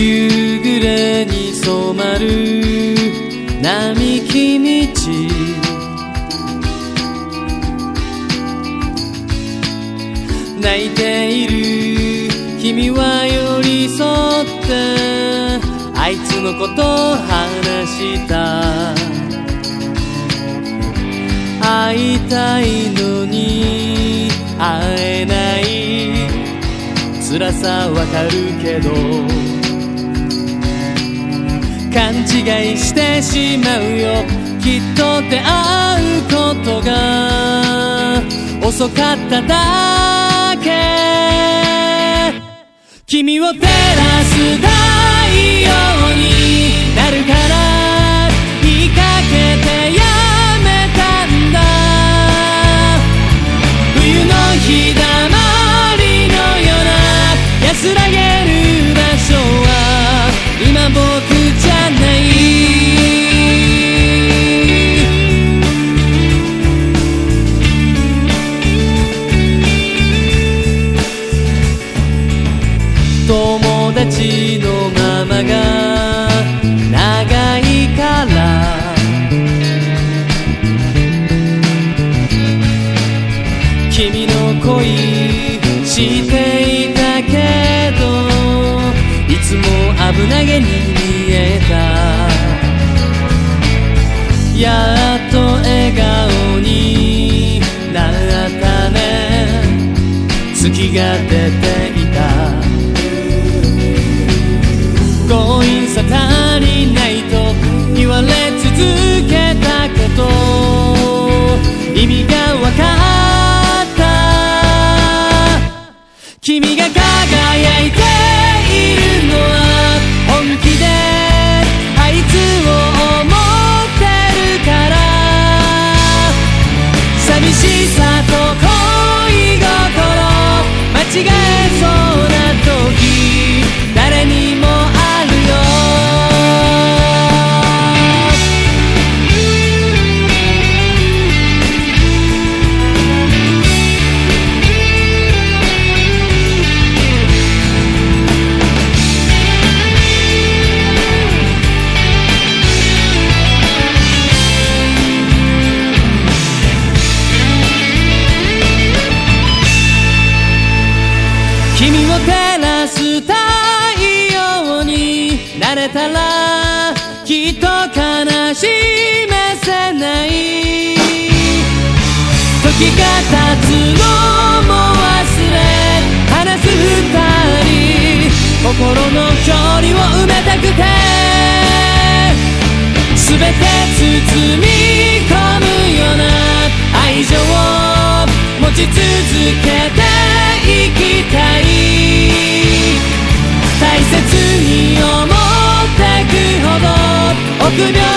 夕暮れに染まる並木道。泣いている君は寄り添ってあいつのことを話した。会いたいのに会えない。辛さわかるけど勘違いしてしまうよ。きっと出会うことが遅かっただけ君を照らす太陽になるから言いかけてやめたんだ。冬の日だまりのような安らげる場所は今僕友達のままが長いから。君の恋していたけどいつも危なげに見えた。やっと笑顔になったね。月が出て君が輝いてたらきっと悲しめせない。時が経つのも忘れ話す二人心の距離を埋めたくて。全て包み込むような愛情を持ち続けて。тебя.